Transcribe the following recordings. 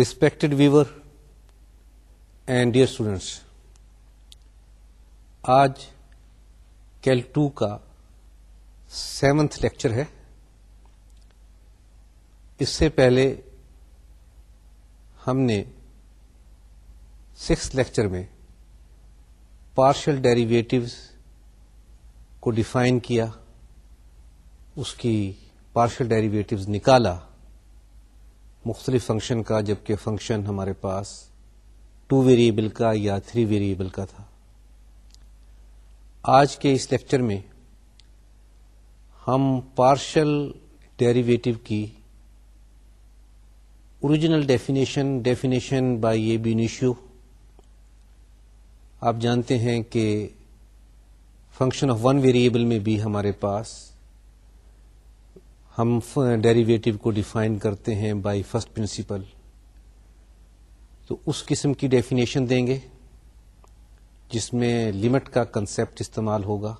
Respected viewer and dear students آج کیل to کا seventh lecture ہے اس سے پہلے ہم نے سکس لیکچر میں پارشل ڈیریویٹیوز کو ڈیفائن کیا اس کی پارشل ڈیریویٹیوز نکالا مختلف فنکشن کا جبکہ فنکشن ہمارے پاس ٹو ویریبل کا یا تھری ویریبل کا تھا آج کے اس لیکچر میں ہم پارشل ڈیریویٹو کی original definition definition by ab initio آپ جانتے ہیں کہ فنکشن آف ون ویریبل میں بھی ہمارے پاس ہم ڈیریویٹو کو ڈیفائن کرتے ہیں بائی فسٹ پرنسپل تو اس قسم کی ڈیفینیشن دیں گے جس میں لمٹ کا کنسپٹ استعمال ہوگا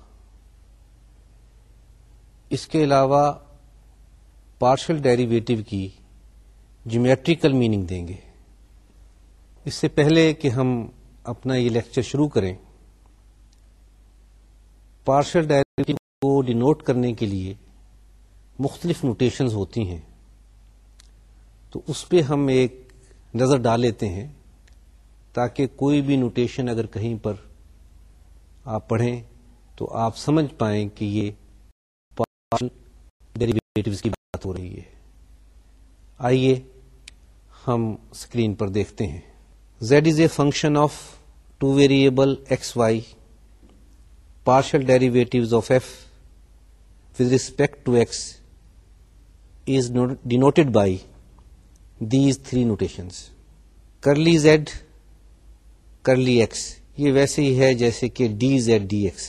اس کے علاوہ پارشل ڈیریویٹو کی جیومیٹریکل میننگ دیں گے اس سے پہلے کہ ہم اپنا یہ لیکچر شروع کریں پارشل ڈائریکٹ کو ڈینوٹ کرنے کے لیے مختلف نوٹیشنز ہوتی ہیں تو اس پہ ہم ایک نظر ڈال لیتے ہیں تاکہ کوئی بھی نوٹیشن اگر کہیں پر آپ پڑھیں تو آپ سمجھ پائیں کہ یہ پارشل ڈیریویٹیو کی بات ہو رہی ہے آئیے ہم اسکرین پر دیکھتے ہیں Z is a function of two variable x Y partial derivatives of F with respect to x denoted by these three notations curly Z curly x یہ ویسے ہی ہے جیسے کہ ڈی زیڈ ڈی ایکس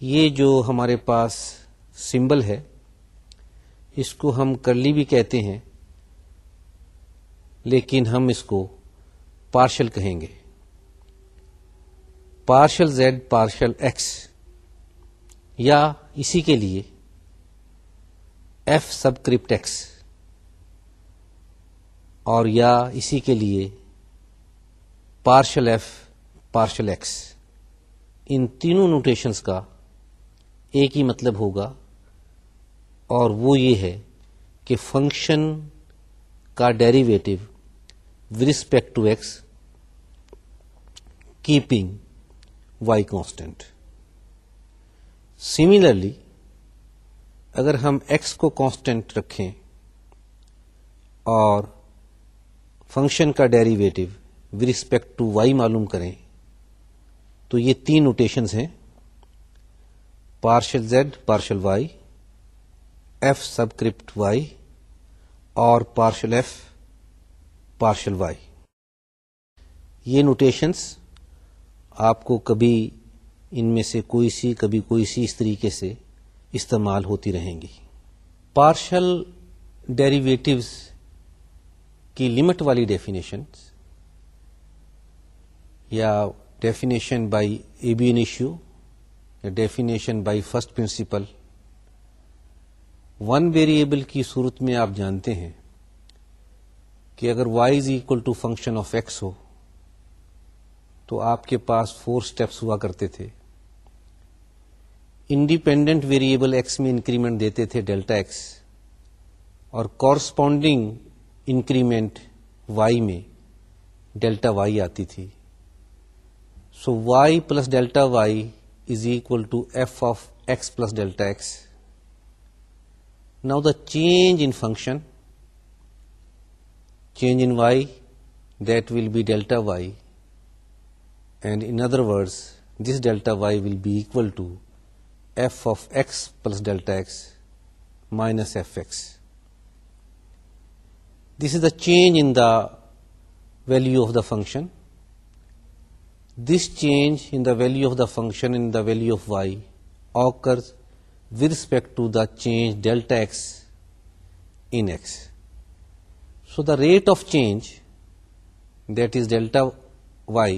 یہ جو ہمارے پاس سمبل ہے اس کو ہم کرلی بھی کہتے ہیں لیکن ہم اس کو پارشل کہیں گے پارشل زیڈ پارشل ایکس یا اسی کے لیے ایف کرپٹیکس اور یا اسی کے لیے پارشل ایف پارشل ایکس ان تینوں نوٹیشنس کا ایک ہی مطلب ہوگا اور وہ یہ ہے کہ فنکشن کا derivative with respect to x keeping Y constant similarly اگر ہم ایکس کو کانسٹینٹ رکھیں اور فنکشن کا derivative with respect to Y معلوم کریں تو یہ تین نوٹیشنز ہیں partial Z partial Y F subscript Y اور پارشل ایف پارشل وائی یہ نوٹیشنس آپ کو کبھی ان میں سے کوئی سی کبھی کوئی سی اس طریقے سے استعمال ہوتی رہیں گی پارشل ڈیریویٹیوز کی لمٹ والی ڈیفینیشن یا ڈیفینیشن بائی اے بی ایشو یا definition by first principle one variable کی صورت میں آپ جانتے ہیں کہ اگر Y is equal to function of x ہو تو آپ کے پاس فور اسٹیپس ہوا کرتے تھے انڈیپینڈنٹ ویریبل ایکس میں انکریمنٹ دیتے تھے ڈیلٹا ایکس اور کورسپونڈنگ انکریمنٹ وائی میں ڈیلٹا وائی آتی تھی so Y plus delta Y is equal to F of x plus delta x now the change in function change in Y that will be delta Y and in other words this delta Y will be equal to f of x plus delta x minus fx. This is the change in the value of the function. This change in the value of the function in the value of y occurs with respect to the change delta x in x. So the rate of change, that is delta y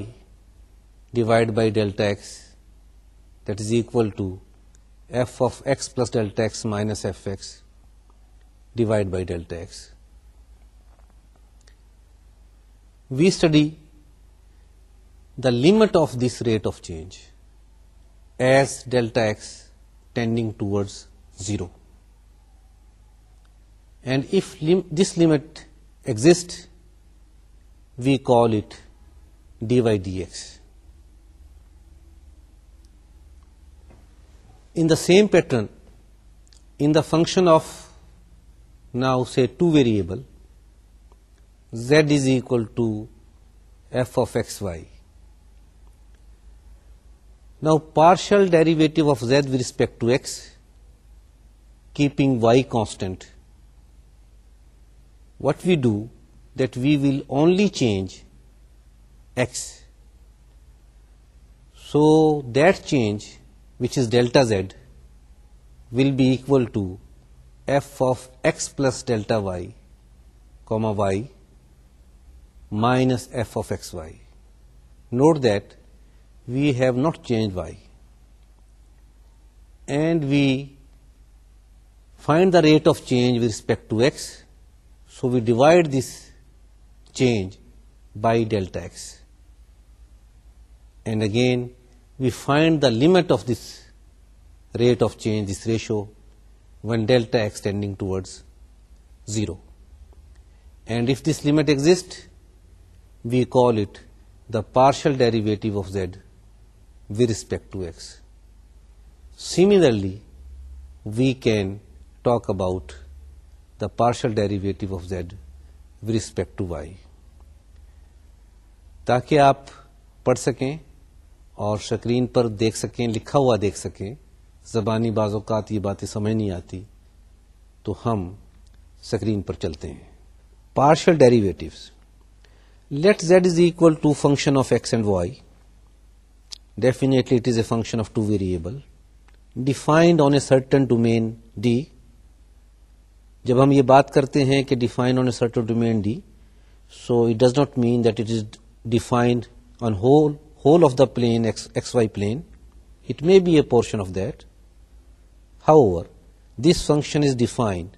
divided by delta x, that is equal to f of x plus delta x minus fx divided by delta x. We study the limit of this rate of change as delta x tending towards 0. And if this limit exists, we call it dy dx. In the same pattern, in the function of now say two variable, z is equal to f of xy. Now partial derivative of z with respect to x, keeping y constant, what we do that we will only change x. So that change which is delta z, will be equal to f of x plus delta y, comma y, minus f of x y. Note that we have not changed y, and we find the rate of change with respect to x. So we divide this change by delta x, and again we find the limit of this rate of change this ratio when delta X tending towards zero and if this limit exists we call it the partial derivative of Z with respect to X similarly we can talk about the partial derivative of Z with respect to Y تاکہ آپ پڑھ سکیں اور screen پر دیکھ سکیں لکھا ہوا دیکھ سکیں زبانی بعض اوقات یہ باتیں سمجھ نہیں آتی تو ہم سکرین پر چلتے ہیں partial derivatives let Z is equal to function of x and Y definitely it is a function of two variable defined on a certain domain D جب ہم یہ بات کرتے ہیں کہ define on a certain domain D so it does not mean that it is defined on whole whole of the plane, xy plane, it may be a portion of that. However, this function is defined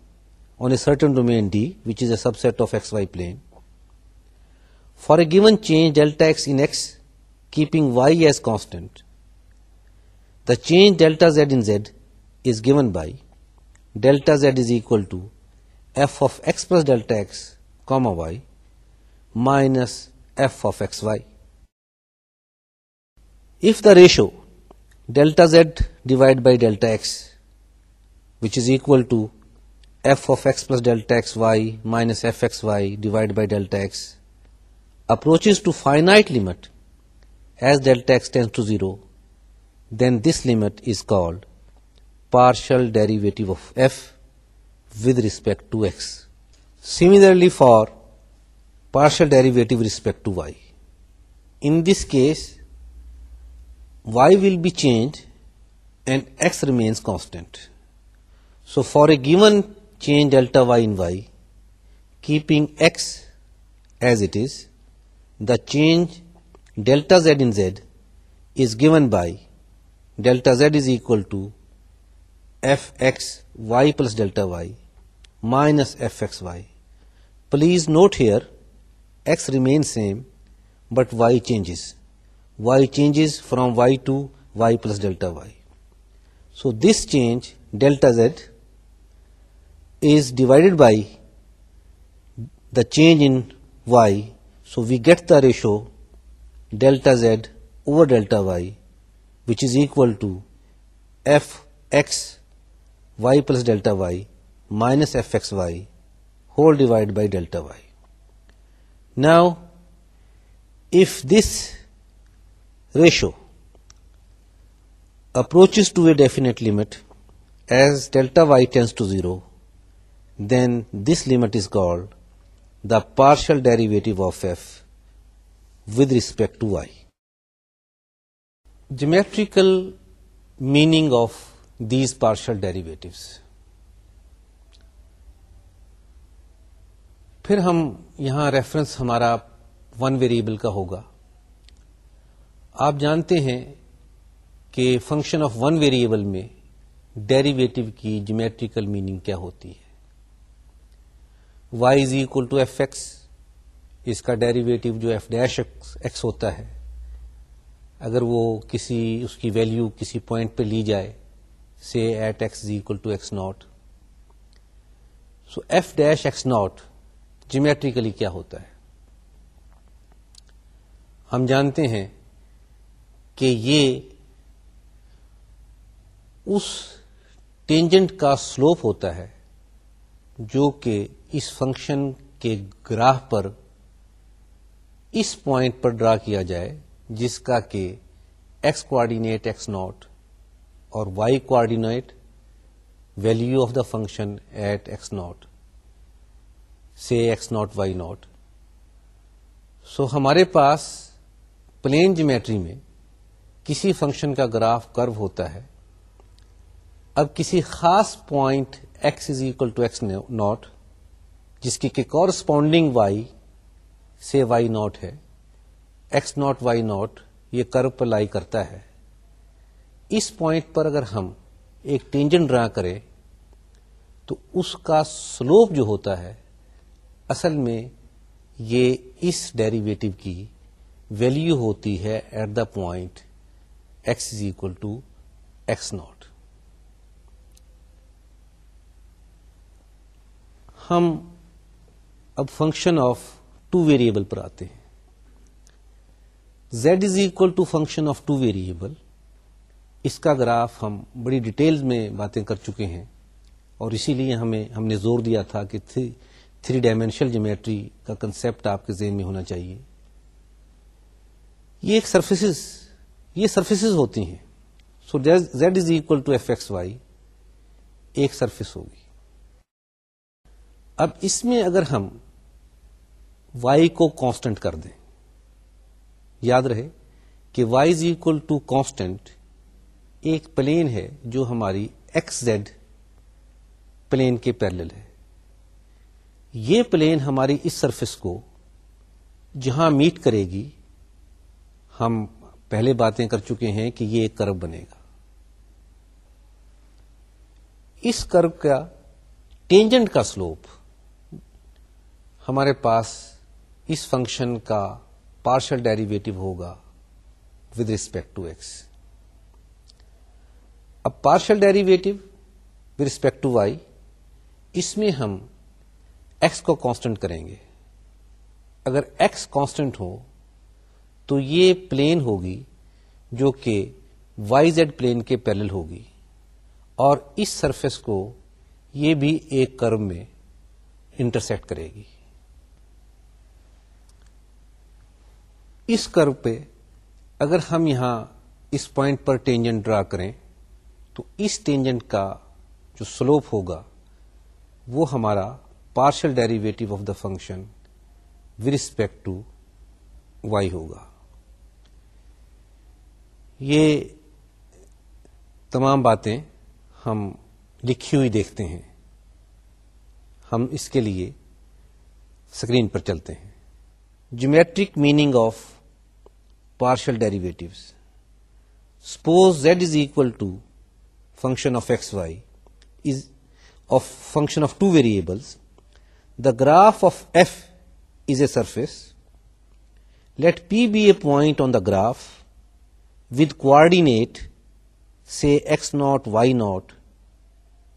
on a certain domain D, which is a subset of xy plane. For a given change delta x in x, keeping y as constant, the change delta z in z is given by delta z is equal to f of x plus delta x comma y minus f of xy. If the ratio delta z divided by delta x, which is equal to f of x plus delta x y minus f x y divided by delta x, approaches to finite limit as delta x tends to 0, then this limit is called partial derivative of f with respect to x. Similarly for partial derivative with respect to y. In this case, y will be changed and x remains constant. So for a given change delta y in y, keeping x as it is, the change delta z in z is given by delta z is equal to f x y plus delta y minus f x y. Please note here x remains same but y changes y changes from y to y plus delta y. So, this change delta z is divided by the change in y. So, we get the ratio delta z over delta y, which is equal to f x y plus delta y minus f x y whole divided by delta y. Now, if this ratio approaches to a definite limit as delta Y tends to zero then this limit is called the partial derivative of F with respect to Y geometrical meaning of these partial derivatives پھر ہم یہاں reference ہمارا one variable کا ہوگا آپ جانتے ہیں کہ فنکشن آف ون ویریبل میں ڈیریویٹو کی جیومیٹریکل میننگ کیا ہوتی ہے Y is equal to F x اس کا ڈیریویٹو جو ایف ڈیش ایکس ہوتا ہے اگر وہ کسی اس کی ویلیو کسی پوائنٹ پہ لی جائے سے at x is equal to x not so F dash x not geometrically کیا ہوتا ہے ہم جانتے ہیں کہ یہ اس ٹینجنٹ کا سلوپ ہوتا ہے جو کہ اس فنکشن کے گراہ پر اس پوائنٹ پر ڈرا کیا جائے جس کا کہ ایکس کوآڈینیٹ ایکس ناٹ اور Y coordinate value of the function at x naught سے x naught Y naught so ہمارے پاس پلین جیمیٹری میں کسی فنکشن کا گراف کرو ہوتا ہے اب کسی خاص point x is equal to x naught جس کی کہ کورسپونڈنگ وائی سے وائی ناٹ ہے ایکس ناٹ وائی ناٹ یہ کرو پلائی کرتا ہے اس پوائنٹ پر اگر ہم ایک ٹینجن ڈرا کریں تو اس کا سلوپ جو ہوتا ہے اصل میں یہ اس ڈیریویٹو کی ویلیو ہوتی ہے ایٹ دا پوائنٹ ہم اب فنکشن آف ٹو ویریبل پر آتے ہیں Z is equal to function of two variable اس کا گراف ہم بڑی ڈیٹیل میں باتیں کر چکے ہیں اور اسی لیے ہمیں ہم نے زور دیا تھا کہ تھری ڈائمینشنل جیومیٹری کا کنسپٹ آپ کے ذہن میں ہونا چاہیے یہ ایک سرفیسز یہ سرفیسز ہوتی ہیں so Z is equal to F x Y ایک سرفیس ہوگی اب اس میں اگر ہم وائی کو کانسٹنٹ کر دیں یاد رہے کہ Y is equal to constant ایک پلین ہے جو ہماری ایکس زیڈ پلین کے پیرل ہے یہ پلین ہماری اس سرفیس کو جہاں میٹ کرے گی ہم پہلے باتیں کر چکے ہیں کہ یہ ایک کرو بنے گا اس کرو کا ٹینجنٹ کا سلوپ ہمارے پاس اس فنکشن کا پارشل ڈیریویٹو ہوگا ود ریسپیکٹ ٹو ایکس اب partial derivative with respect to Y اس میں ہم ایکس کو کانسٹنٹ کریں گے اگر ایکس کانسٹنٹ ہو تو یہ پلین ہوگی جو کہ وائی زیڈ پلین کے پیرل ہوگی اور اس سرفیس کو یہ بھی ایک کرو میں انٹرسیکٹ کرے گی اس کرو پہ اگر ہم یہاں اس پوائنٹ پر ٹینجنٹ ڈرا کریں تو اس ٹینجنٹ کا جو سلوپ ہوگا وہ ہمارا partial derivative of the function with respect to Y ہوگا یہ تمام باتیں ہم لکھی ہوئی دیکھتے ہیں ہم اس کے لیے اسکرین پر چلتے ہیں geometric meaning of partial derivative suppose Z is equal to function of x Y is of function of two variables the graph of F is a surface let P be a point on the graph with coordinate say x naught, y naught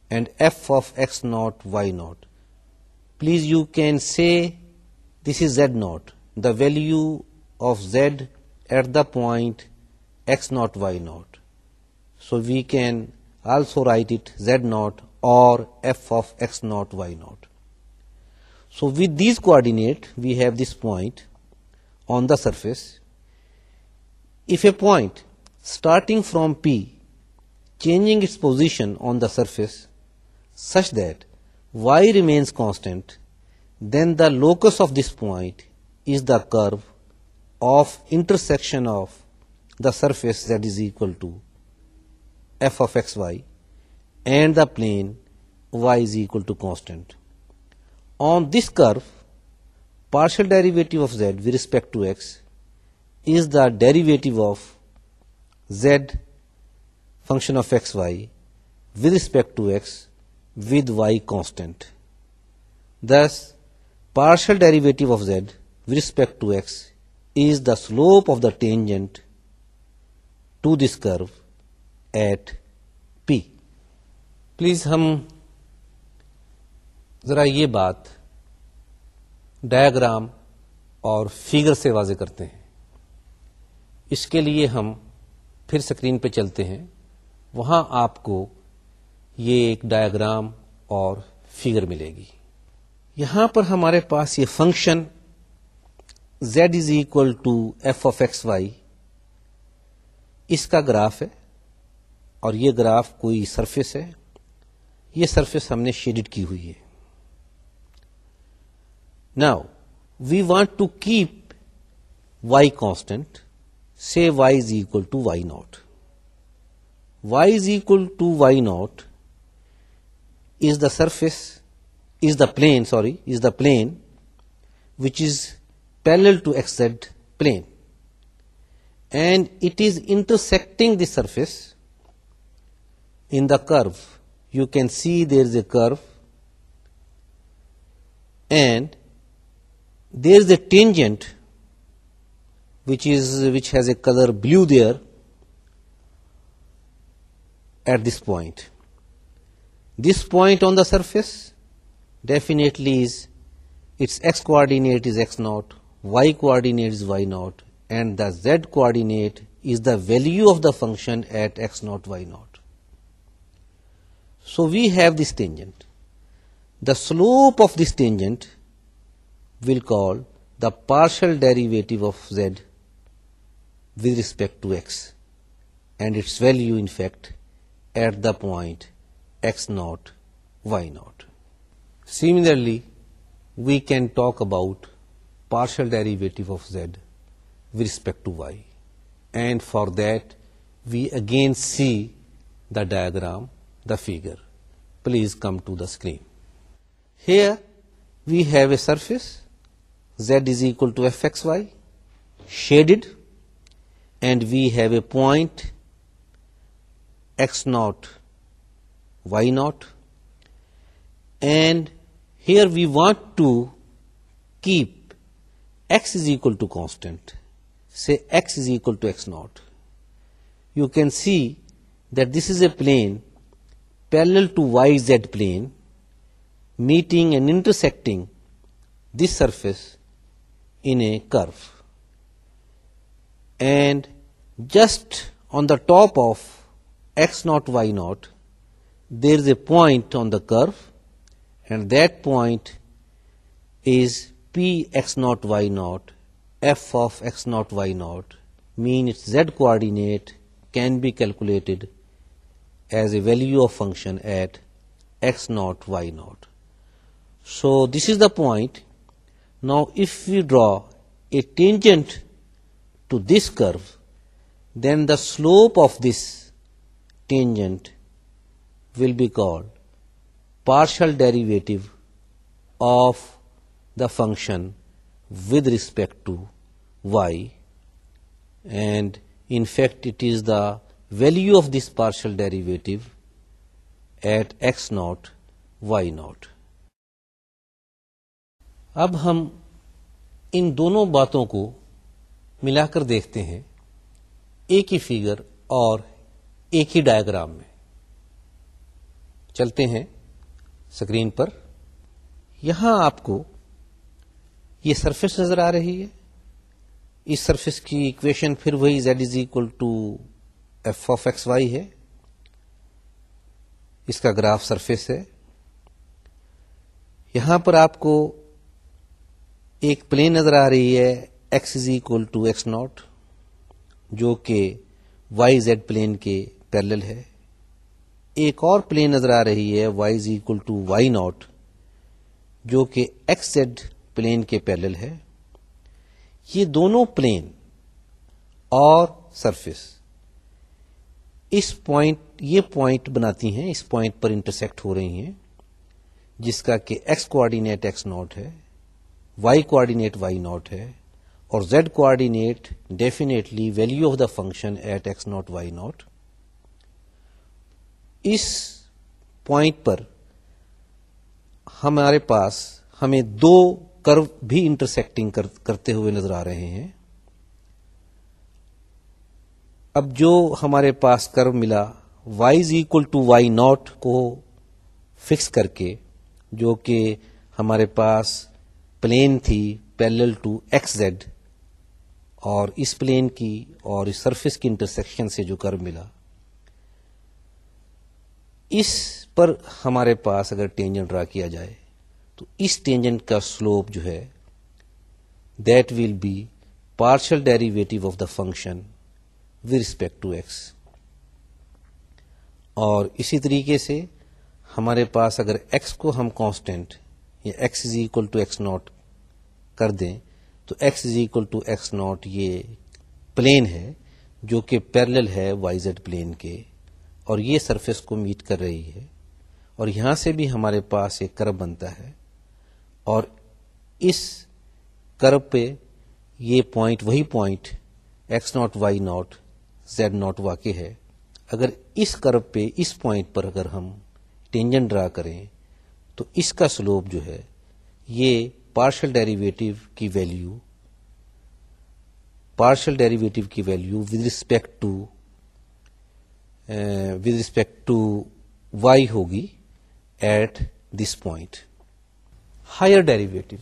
and f of x naught, y naught. Please you can say this is z naught, the value of z at the point x naught, y naught. So we can also write it z naught or f of x naught, y naught. So with these coordinate we have this point on the surface if a point starting from P changing its position on the surface such that y remains constant, then the locus of this point is the curve of intersection of the surface that is equal to f of xy and the plane y is equal to constant. On this curve, partial derivative of z with respect to x is the derivative of Z function of x Y with respect to x with Y constant this partial derivative of Z with respect to x is the slope of the tangent to this curve at p please ہم ذرا یہ بات diagram اور figure سے واضح کرتے ہیں اس کے لیے ہم پھر اسکرین پہ چلتے ہیں وہاں آپ کو یہ ایک ڈایاگرام اور فیگر ملے گی یہاں پر ہمارے پاس یہ function Z is equal to F of x Y اس کا گراف ہے اور یہ گراف کوئی سرفیس ہے یہ سرفیس ہم نے شیڈڈ کی ہوئی ہے now we want to keep Y constant say y is equal to y naught. Y is equal to y naught is the surface, is the plane, is the plane which is parallel to xz plane, and it is intersecting the surface in the curve. You can see there is a curve and there is a tangent which has a color blue there at this point. This point on the surface definitely is, its x coordinate is x naught, y coordinate is y naught, and the z coordinate is the value of the function at x naught, y naught. So we have this tangent. The slope of this tangent we'll call the partial derivative of z with respect to x and its value in fact at the point x naught y naught. Similarly, we can talk about partial derivative of z with respect to y, and for that we again see the diagram, the figure. Please come to the screen. Here we have a surface z is equal to fxy shaded and we have a point x0, y0, and here we want to keep x is equal to constant, say x is equal to x0. You can see that this is a plane parallel to yz plane, meeting and intersecting this surface in a curve. And just on the top of x naught y naught there is a point on the curve, and that point is p x naught y naught f of x naught y naught, mean its z coordinate can be calculated as a value of function at x naught y naught. So this is the point. Now if we draw a tangent to this curve, then the slope of this tangent will be called partial derivative of the function with respect to Y and in fact it is the value of this partial derivative at x naught Y naught اب ہم ان دونوں باتوں کو ملا کر دیکھتے ہیں ایک ہی فیگر اور ایک ہی ڈائگرام میں چلتے ہیں اسکرین پر یہاں آپ کو یہ سرفیس نظر آ رہی ہے اس سرفیس کی اکویشن پھر وہی Z is equal to F of x Y ہے اس کا گراف سرفیس ہے یہاں پر آپ کو ایک پلین نظر آ رہی ہے x is equal to x naught جو کہ وائی زیڈ پلین کے پیرل ہے ایک اور پلین نظر آ رہی ہے Y is equal to Y naught جو کہ ایکس زیڈ پلین کے پیرل ہے یہ دونوں پلین اور سرفیس اس پوائنٹ یہ پوائنٹ بناتی ہیں اس پوائنٹ پر انٹرسیکٹ ہو رہی ہیں جس کا کہ ایکس کوآڈینیٹ ایکس ناٹ ہے وائی کوآڈینیٹ وائی ناٹ ہے اور z coordinate definitely value of the function at x naught Y naught اس پوائنٹ پر ہمارے پاس ہمیں دو کرو بھی انٹرسیکٹنگ کرتے ہوئے نظر آ رہے ہیں اب جو ہمارے پاس کرو ملا Y is equal to Y naught کو فکس کر کے جو کہ ہمارے پاس پلین تھی پیلل ٹو ایکس زیڈ اور اس پلین کی اور اس سرفیس کی انٹرسیکشن سے جو کر ملا اس پر ہمارے پاس اگر ٹینجنٹ ڈرا کیا جائے تو اس ٹینجنٹ کا سلوپ جو ہے that will be partial derivative of the function with respect to x اور اسی طریقے سے ہمارے پاس اگر ایکس کو ہم کانسٹینٹ یا x is equal to x naught کر دیں تو x is equal to x naught یہ پلین ہے جو کہ پیرل ہے وائی زیڈ پلین کے اور یہ سرفیس کو میٹ کر رہی ہے اور یہاں سے بھی ہمارے پاس ایک کرب بنتا ہے اور اس کرب پہ یہ پوائنٹ وہی point x naught Y naught Z naught واقع ہے اگر اس کرب پہ اس پوائنٹ پر اگر ہم ٹینجن ڈرا کریں تو اس کا سلوپ جو ہے یہ پارشل ڈیریویٹو کی ویلو پارشل ڈیریویٹو کی value with respect to with respect to Y ہوگی at this point higher derivative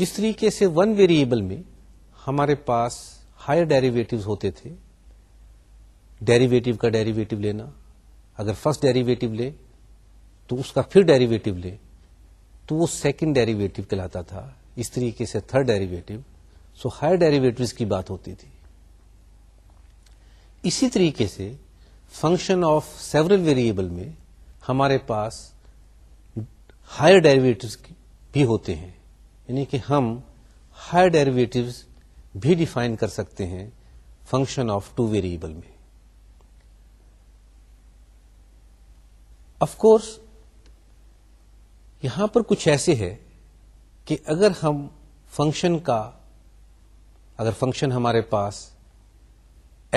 جس طریقے سے ون ویریبل میں ہمارے پاس ہائر ڈیریویٹوز ہوتے تھے ڈیریویٹو کا ڈیریویٹو لینا اگر فرسٹ ڈیریویٹو لے تو اس کا پھر ڈیریویٹو لیں تو وہ سیکنڈ ڈیریویٹو کہلاتا تھا اس طریقے سے third derivative so higher derivative کی بات ہوتی تھی اسی طریقے سے فنکشن آف سیورل ویریبل میں ہمارے پاس ہائر ڈیریویٹو بھی ہوتے ہیں یعنی کہ ہم ہائر ڈیریویٹو بھی ڈیفائن کر سکتے ہیں فنکشن آف ٹو ویریبل میں یہاں پر کچھ ایسے ہے کہ اگر ہم فنکشن کا اگر فنکشن ہمارے پاس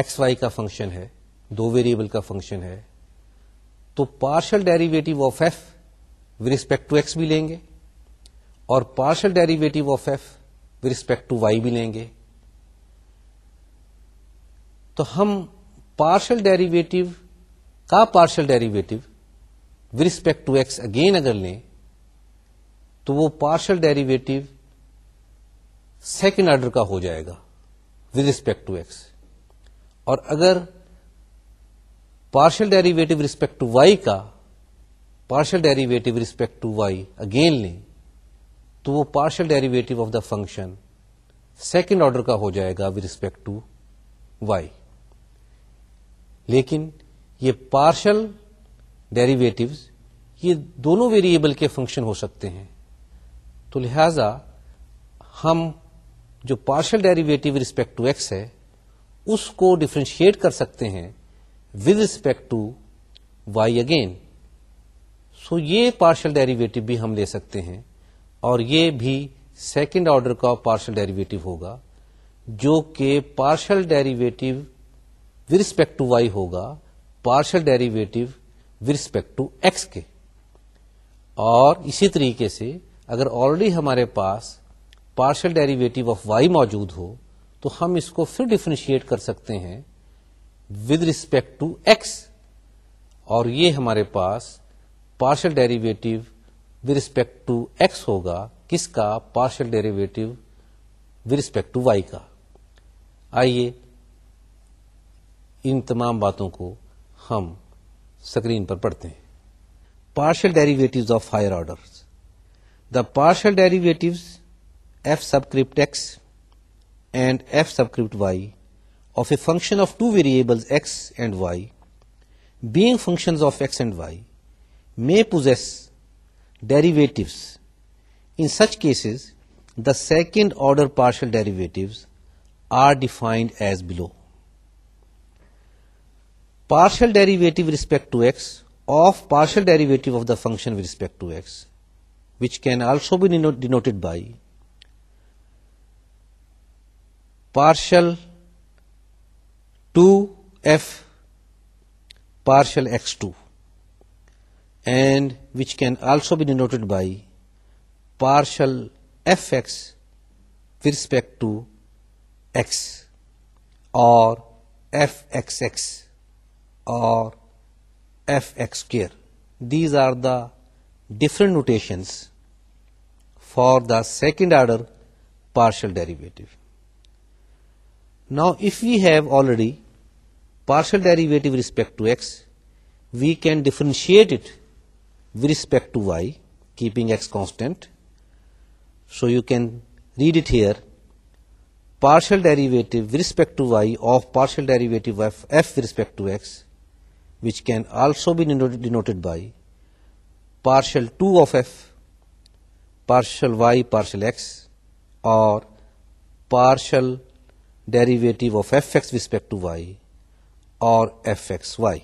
ایکس وائی کا فنکشن ہے دو ویریبل کا فنکشن ہے تو partial derivative of F with respect to x بھی لیں گے اور partial derivative of F with respect to y بھی لیں گے تو ہم پارشل ڈیریویٹو کا partial derivative with respect to x again اگر لیں تو وہ پارشل ڈیریویٹو سیکنڈ آرڈر کا ہو جائے گا ود ریسپیکٹ ٹو ایکس اور اگر partial derivative respect to y کا partial derivative respect to y again لیں تو وہ partial derivative of the function second order کا ہو جائے گا ود رسپیکٹ ٹو وائی لیکن یہ پارشل ڈیریویٹو یہ دونوں ویریبل کے فنکشن ہو سکتے ہیں تو لہذا ہم جو partial derivative respect to x ہے اس کو ڈفرینشیٹ کر سکتے ہیں with respect to y again so یہ پارشل ڈیریویٹو بھی ہم لے سکتے ہیں اور یہ بھی سیکنڈ آرڈر کا پارشل ڈیریویٹو ہوگا جو کہ partial derivative with respect to Y ہوگا partial derivative with respect to x کے اور اسی طریقے سے اگر آلریڈی ہمارے پاس پارشل ڈیریویٹو آف وائی موجود ہو تو ہم اس کو پھر ڈیفرینشیٹ کر سکتے ہیں ود ریسپیکٹ ٹو ایکس اور یہ ہمارے پاس partial derivative with respect to x ہوگا کس کا partial derivative with respect to y کا آئیے ان تمام باتوں کو ہم اسکرین پر پڑھتے ہیں partial derivatives of higher orders The partial derivatives f subscript x and f subscript y of a function of two variables x and y, being functions of x and y, may possess derivatives. In such cases, the second order partial derivatives are defined as below. Partial derivative with respect to x of partial derivative of the function with respect to x which can also be denoted by partial 2f partial x2, and which can also be denoted by partial fx with respect to x, or fxx, or fx square. These are the different notations for the second order partial derivative. Now, if we have already partial derivative with respect to x, we can differentiate it with respect to y, keeping x constant. So, you can read it here, partial derivative with respect to y of partial derivative of f with respect to x, which can also be denoted by partial 2 of f partial y partial x or partial derivative of fx with respect to y or fxy.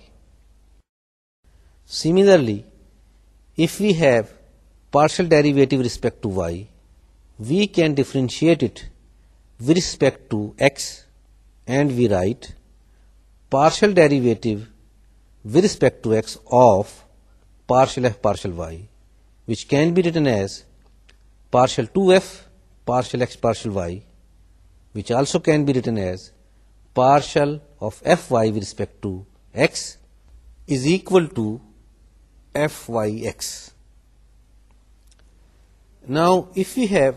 Similarly, if we have partial derivative with respect to y, we can differentiate it with respect to x, and we write partial derivative with respect to x of partial f partial y, which can be written as partial 2f partial x partial y, which also can be written as partial of fy with respect to x is equal to fyx. Now, if we have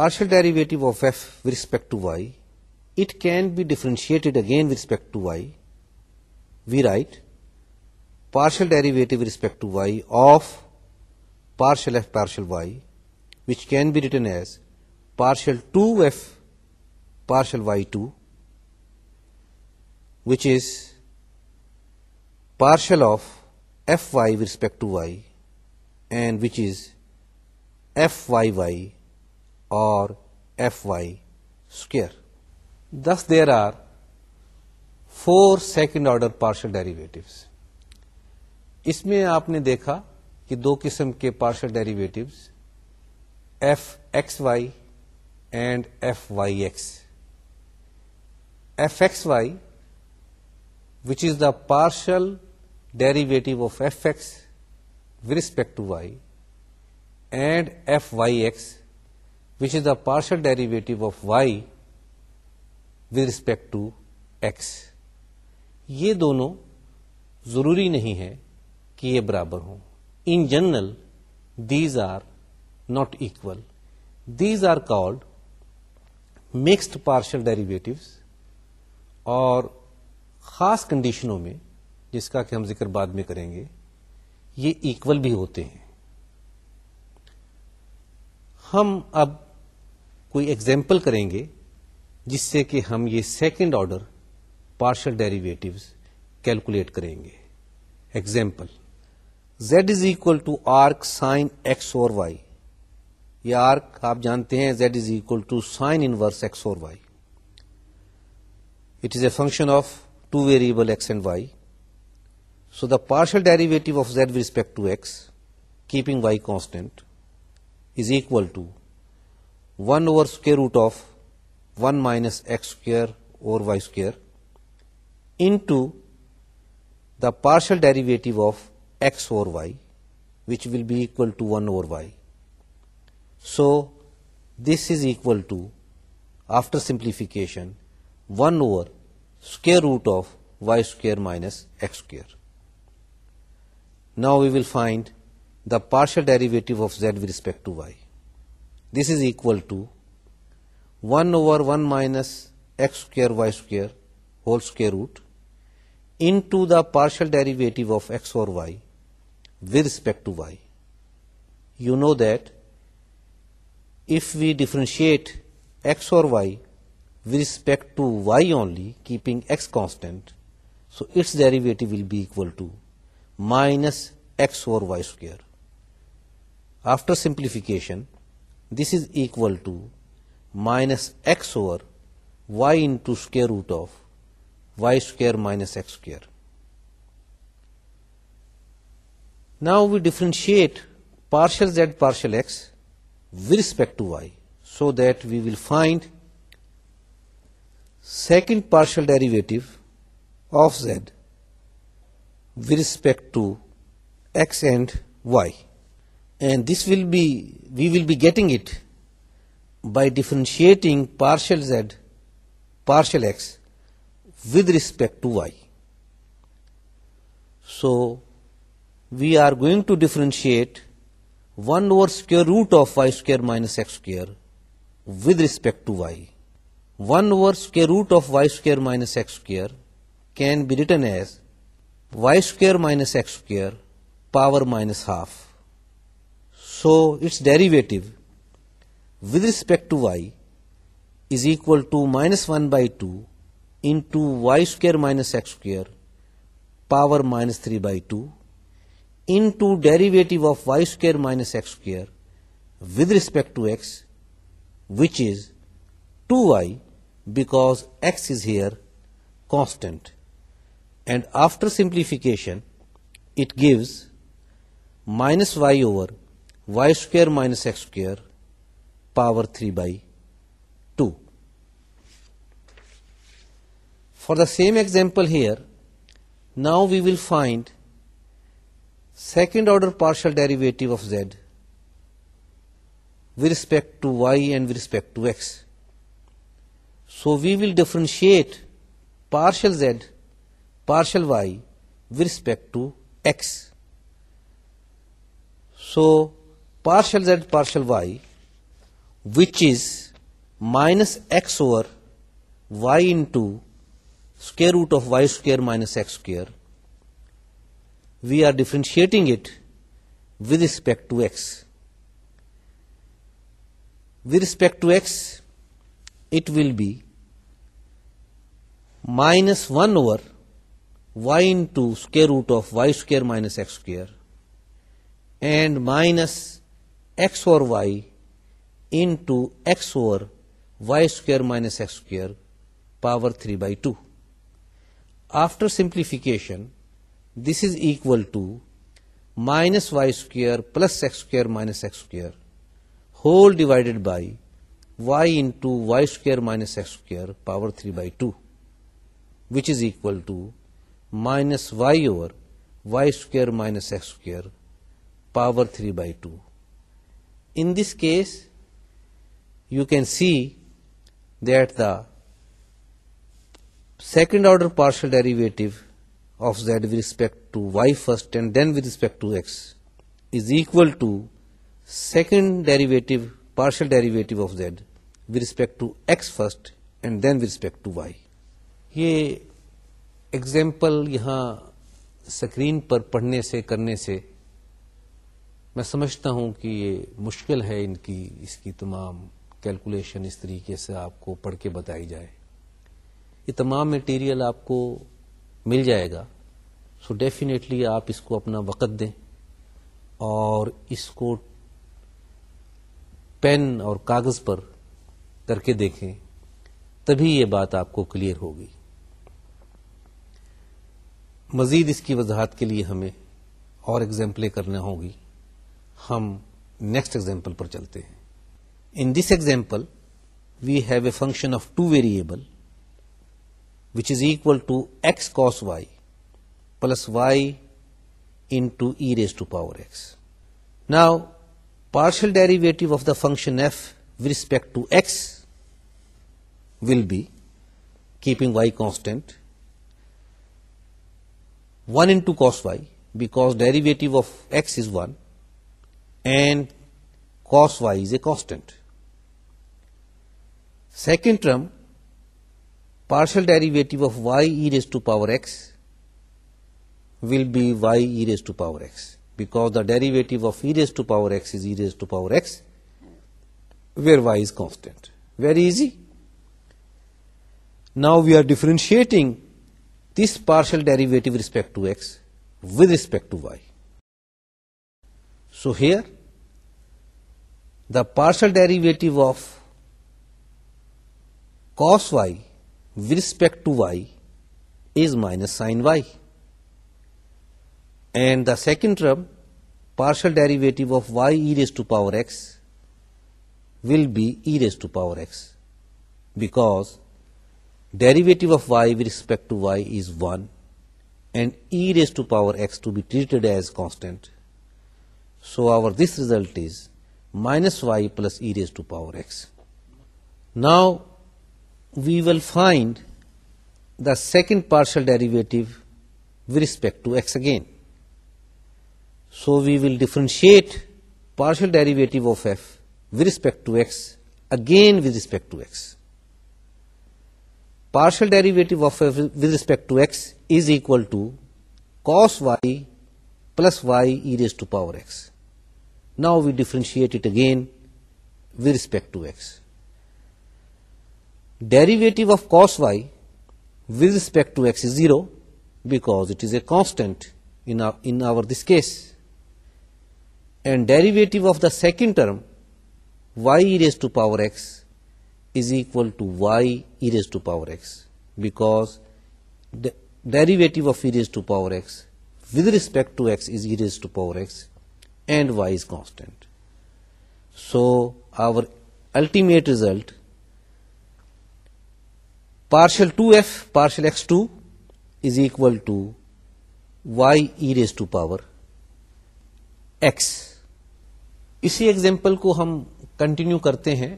partial derivative of f with respect to y, it can be differentiated again with respect to y. We write partial derivative with respect to y of partial f partial y can be written as partial two f partial y two which is partial of f y to y and which is f y y اور f y square this there are four second order partial derivatives اس میں آپ نے دیکھا کہ دو قسم کے partial derivatives f x y and f y x f x y which is the partial derivative of f x with respect to Y and f y x which is the partial derivative of y with respect to x یہ دونوں ضروری نہیں ہے کہ یہ برابر ہوں in general these are equal these are called mixed partial derivatives اور خاص کنڈیشنوں میں جس کا کہ ہم ذکر بعد میں کریں گے یہ ایکول بھی ہوتے ہیں ہم اب کوئی ایگزامپل کریں گے جس سے کہ ہم یہ second order partial derivatives calculate کریں گے example z is equal to arc sine x اور وائی آرک آپ جانتے ہیں Z is equal to sine inverse x اور y it is a function of two variable x and y so the partial derivative of z respect to x keeping y constant is equal to one over square root of one minus x square اور Y square into the partial derivative of x اور y which will be to one over y So this is equal to, after simplification, 1 over square root of y square minus x square. Now we will find the partial derivative of z with respect to y. This is equal to 1 over 1 minus x square y square whole square root into the partial derivative of x or y with respect to y. You know that if we differentiate x or y with respect to y only, keeping x constant, so its derivative will be equal to minus x over y square. After simplification, this is equal to minus x over y into square root of y square minus x square. Now we differentiate partial z partial x with respect to y, so that we will find second partial derivative of z with respect to x and y, and this will be, we will be getting it by differentiating partial z, partial x with respect to y. So we are going to differentiate 1 over square root of y square minus x square with respect to y. 1 over square root of y square minus x square can be written as y square minus x square power minus half. So its derivative with respect to y is equal to minus 1 by 2 into y square minus x square power minus 3 by 2 into derivative of y square minus x square with respect to x, which is 2y, because x is here constant. And after simplification, it gives minus y over y square minus x square power 3/2. For the same example here, now we will find second order partial derivative of z with respect to y and with respect to x. So we will differentiate partial z, partial y with respect to x. So partial z, partial y, which is minus x over y into square root of y square minus x square, we are differentiating it with respect to x. With respect to x, it will be minus 1 over y into square root of y square minus x square and minus x over y into x over y square minus x square power 3 by 2. After simplification, this is equal to minus y square plus x square minus x square whole divided by y into y square minus x square power 3 by 2, which is equal to minus y over y square minus x square power 3 by 2. In this case, you can see that the second order partial derivative second derivative partial derivative of with with to to x first and then respect to y یہ example یہاں screen پر پڑھنے سے کرنے سے میں سمجھتا ہوں کہ یہ مشکل ہے ان کی اس کی تمام کیلکولیشن اس طریقے سے آپ کو پڑھ کے بتائی جائے یہ تمام میٹیریل آپ کو مل جائے گا سو ڈیفینیٹلی آپ اس کو اپنا وقت دیں اور اس کو پین اور کاغذ پر کر کے دیکھیں تبھی یہ بات آپ کو کلیئر ہوگی مزید اس کی وضاحت کے لیے ہمیں اور ایگزامپلیں کرنا ہوگی ہم نیکسٹ ایگزامپل پر چلتے ہیں in this example we have a function of two variable which is equal to x cos y plus y into e raised to power x. Now, partial derivative of the function f with respect to x will be, keeping y constant, 1 into cos y, because derivative of x is 1 and cos y is a constant. Second term, partial derivative of y e raised to power x will be y e raised to power x, because the derivative of e raised to power x is e raised to power x, where y is constant. Very easy. Now we are differentiating this partial derivative with respect to x with respect to y. So here the partial derivative of cos y with respect to y is minus sin y. And the second term, partial derivative of y e raised to power x will be e raised to power x, because derivative of y with respect to y is 1 and e raised to power x to be treated as constant. So our this result is minus y plus e raised to power x. Now we will find the second partial derivative with respect to x again. So we will differentiate partial derivative of f with respect to x, again with respect to x. Partial derivative of f with respect to x is equal to cos y plus y e raised to power x. Now we differentiate it again with respect to x. Derivative of cos y with respect to x is 0 because it is a constant in our this case and derivative of the second term y e raised to power x is equal to y e raised to power x, because the derivative of e raised to power x with respect to x is e raised to power x and y is constant. So our ultimate result, partial 2f partial x2 is equal to y e raised to power x. اسی example کو ہم continue کرتے ہیں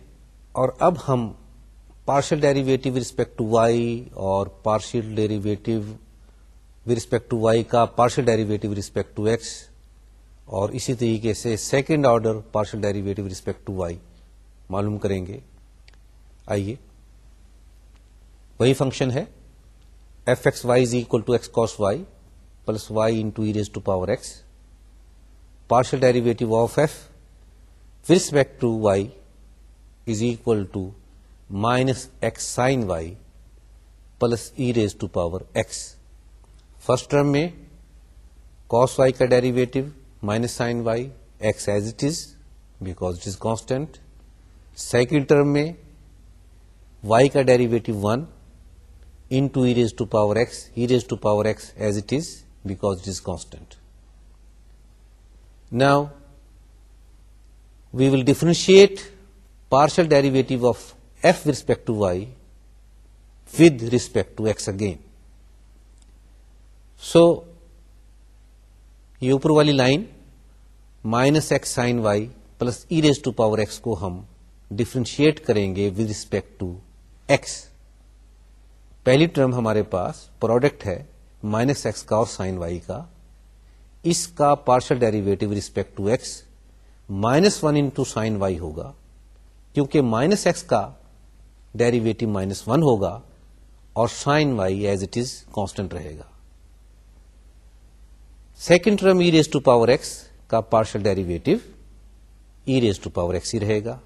اور اب ہم partial derivative respect to y اور partial derivative with respect to y کا partial derivative respect to x اور اسی طریقے سے second order partial derivative respect to Y معلوم کریں گے آئیے وہی فنکشن ہے f x Y is equal to x cos Y plus y in power x partial derivative of f respect to Y is equal to minus x sine Y plus E raise to power first term میں cos y کا derivative minus sine y x as it is back it is constant second term میں y کا derivative one and to E raise to power x e raise to power x as it is back it is constant now we will differentiate partial derivative of F respect to y with respect to x again so یہ اوپر والی line minus x sine Y plus E raise to power x کو ہم differentiate کریں گے with respect to x پہلی term ہمارے پاس پروڈکٹ ہے مائنس ایکس کا اور سائن وائی کا اس کا partial derivative respect to x minus one into sine y ہوگا کیونکہ مائنس ایکس کا ڈیریویٹو مائنس ون ہوگا اور sine y as it is constant رہے گا second term e raise to power x کا partial derivative e raise to power x ہی رہے گا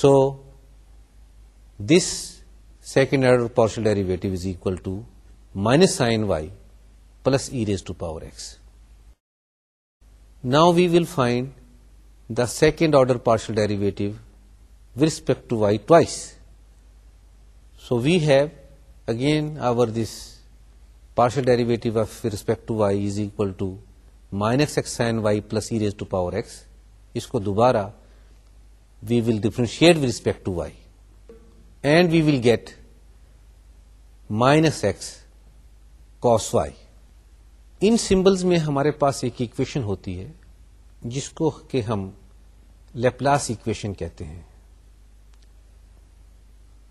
so this second order partial derivative is equal to minus sine Y plus E raise to power x now we will find the second order partial derivative with respect to y twice so we have again our this partial derivative of respect y is equal to minus x sine Y plus E raise to power x اس کو دوبارہ we will differentiate with respect to Y and we will get minus x cos y in symbols میں ہمارے پاس ایک equation ہوتی ہے جس کو کہ ہم لیپلاس ایکویشن کہتے ہیں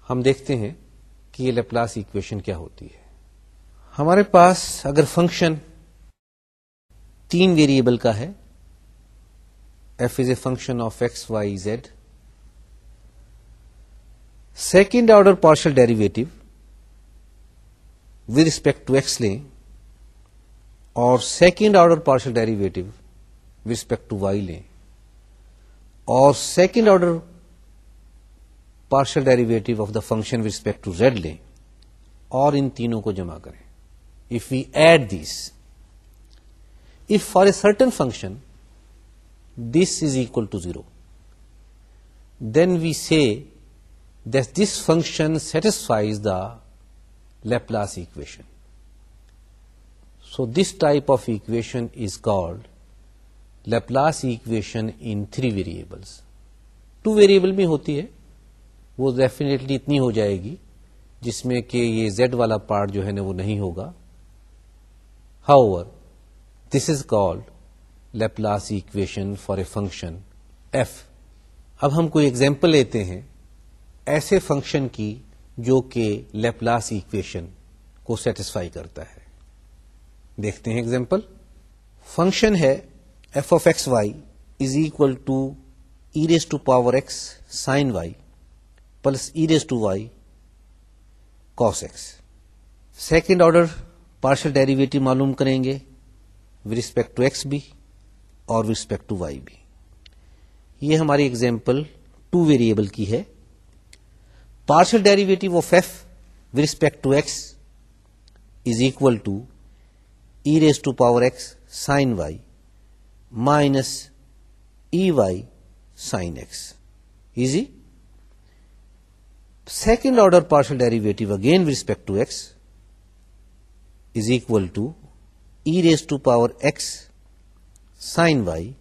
ہم دیکھتے ہیں کہ یہ لیپلاس ایکویشن کیا ہوتی ہے ہمارے پاس اگر فنکشن تین ویریبل کا ہے f is a function of x y z second order partial derivative with respect to x لیں اور second order partial derivative respect to y لیں اور second order partial derivative of the function respect to z لیں اور ان تینوں کو جمع کریں if we add these if for a certain function this is equal to zero then we see this function satisfies the Laplace equation so this type of equation is called Laplace equation in three variables two variable بھی ہوتی ہے وہ definitely اتنی ہو جائے گی جس میں کہ یہ زیڈ والا پارٹ جو ہے نا وہ نہیں ہوگا how this is called Laplace equation for a function f اب ہم کوئی ایگزامپل لیتے ہیں ایسے فنکشن کی جو کہ لیپلاس ایکویشن کو سیٹسفائی کرتا ہے دیکھتے ہیں ایگزامپل فنکشن ہے f of x Y is equal to E raise to power x sine Y plus E raise to y cos x second order partial derivative معلوم کریں گے ود ریسپیکٹ ٹو ایکس بھی اور with respect to y بھی یہ ہماری example two variable کی ہے partial derivative of F with respect to x is equal to E raise to power x sine y minus e y sine x easy second order partial derivative again with respect to x is equal to to E raise power x sine y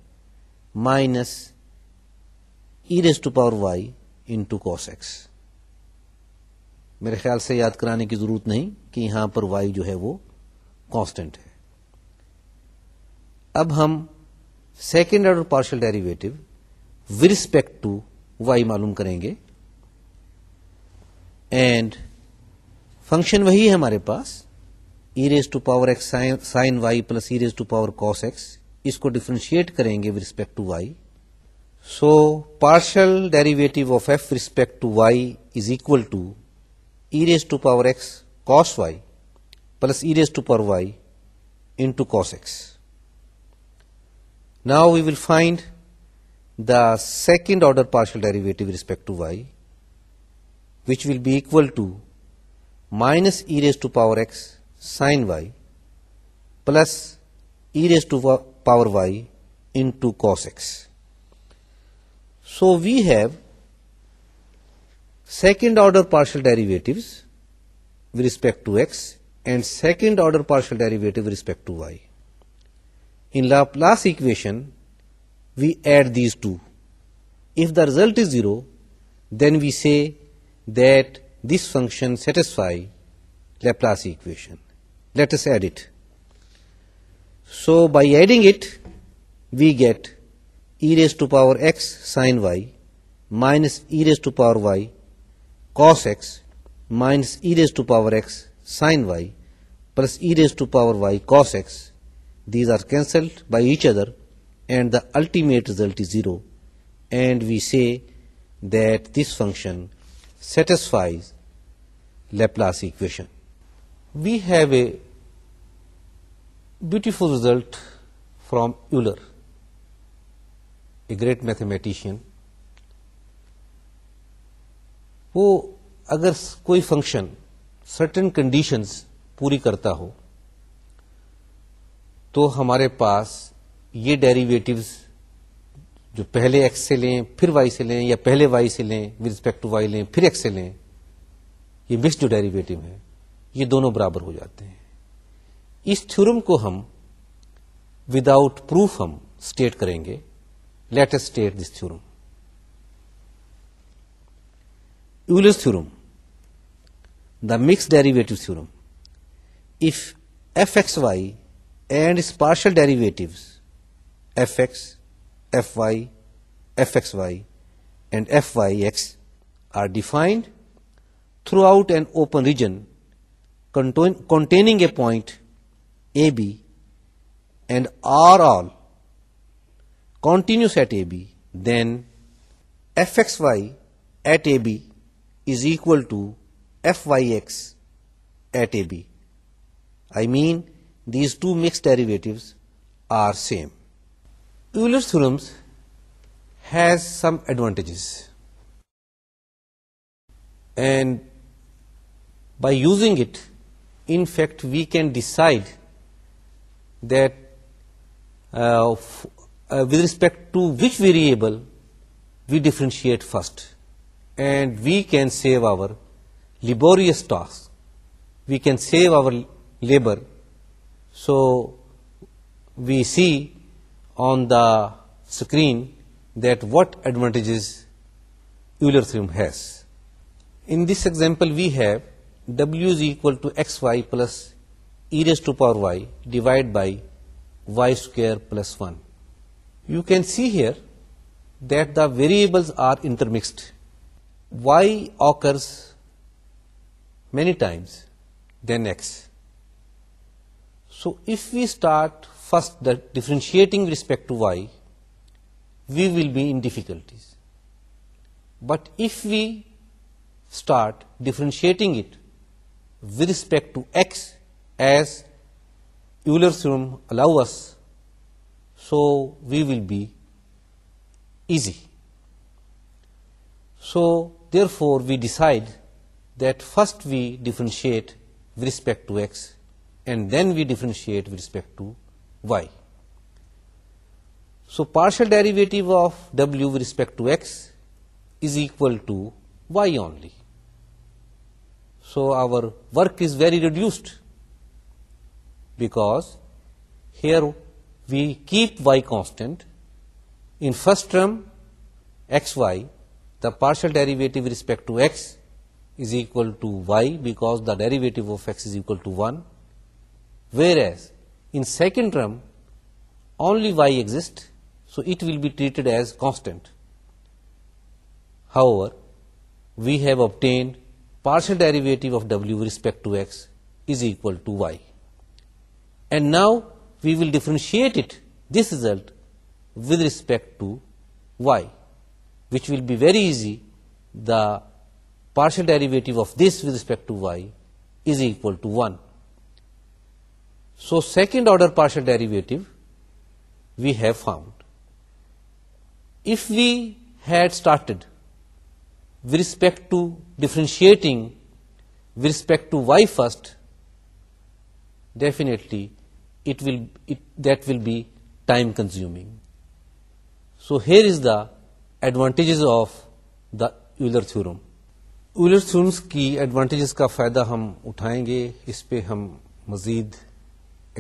minus e raise to power Y cos x میرے خیال سے یاد کرانے کی ضرورت نہیں کہ یہاں پر وائی جو ہے وہ کانسٹنٹ ہے اب ہم second order partial derivative with respect to Y معلوم کریں گے اینڈ فنکشن وہی ہے ہمارے پاس ای raise to power x sine Y plus E raise to power cos x اس کو ڈیفرینشیٹ کریں گے to Y so partial derivative of F respect to Y is equal to E raise to power x cos Y plus E raise to power Y cos x Now we will find the second order partial derivative with respect to y, which will be equal to minus e raised to power x sine y plus e raised to power y into cos x. So we have second order partial derivatives with respect to x and second order partial derivative with respect to y. In Laplace equation, we add these two. If the result is 0, then we say that this function satisfies Laplace equation. Let us add it. So by adding it, we get e raised to power x sine y minus e raised to power y cos x minus e raised to power x sine y plus e raised to power y cos x these are cancelled by each other and the ultimate result is zero and we say that this function satisfies Laplace equation we have a beautiful result from Euler, a great mathematician وہ اگر کوئی function certain conditions پوری کرتا ہو تو ہمارے پاس یہ derivatives جو پہلے ایکس سے لیں پھر وائی سے لیں یا پہلے وائی سے لیں ود رسپیکٹ ٹو وائی لیں پھر ایکس سے لیں یہ مکس جو ڈیریویٹو ہے یہ دونوں برابر ہو جاتے ہیں اس تھیورم کو ہم ود آؤٹ پروف ہم اسٹیٹ کریں گے let's state this theorem Euler's theorem the mix derivative theorem if f x y and its partial derivatives fx, fy, fxy and fyx are defined throughout an open region containing a point AB and are all continuous at AB, then fxy at AB is equal to fyx at AB. I mean these two mixed derivatives are same. Euler's theorems has some advantages, and by using it, in fact, we can decide that uh, uh, with respect to which variable we differentiate first, and we can save our laborious task, we can save our labor so we see on the screen that what advantages Euler theorem has. In this example we have w is equal to xy plus e raised to power y divided by y square plus 1. You can see here that the variables are intermixed. Y occurs many times than x. So if we start first differentiating with respect to y, we will be in difficulties. But if we start differentiating it with respect to x, as Euler's theorem allows us, so we will be easy. So therefore, we decide that first we differentiate with respect to x and then we differentiate with respect to y. So, partial derivative of w with respect to x is equal to y only. So, our work is very reduced because here we keep y constant. In first term xy, the partial derivative with respect to x is equal to y because the derivative of x is equal to 1. Whereas in second term only y exists, so it will be treated as constant. However, we have obtained partial derivative of w with respect to x is equal to y. And now we will differentiate it, this result, with respect to y, which will be very easy. The partial derivative of this with respect to y is equal to 1. So second order partial derivative we have found f we had started with respect to differentiating with respect to y first definitely it will that will be time consuming so here is the advantages of the Euler theorem you theorems کی advantages کا فائدہ ہم اٹھائیں گے اس پہ ہم مزید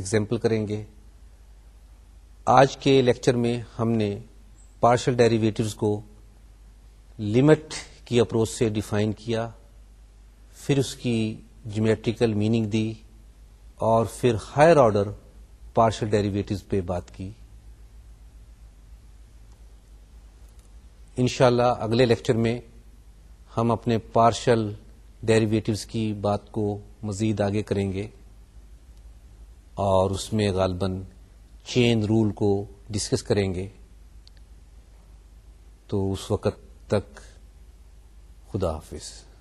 example کریں گے آج کے لیکچر میں ہم نے پارشل ڈیریویٹوز کو لمٹ کی اپروچ سے ڈیفائن کیا پھر اس کی جیومیٹریکل میننگ دی اور پھر ہائر آرڈر پارشل ڈیریویٹوز پہ بات کی انشاءاللہ اگلے لیکچر میں ہم اپنے پارشل ڈیریویٹوز کی بات کو مزید آگے کریں گے اور اس میں غالباً چین رول کو ڈسکس کریں گے تو اس وقت تک خدا حافظ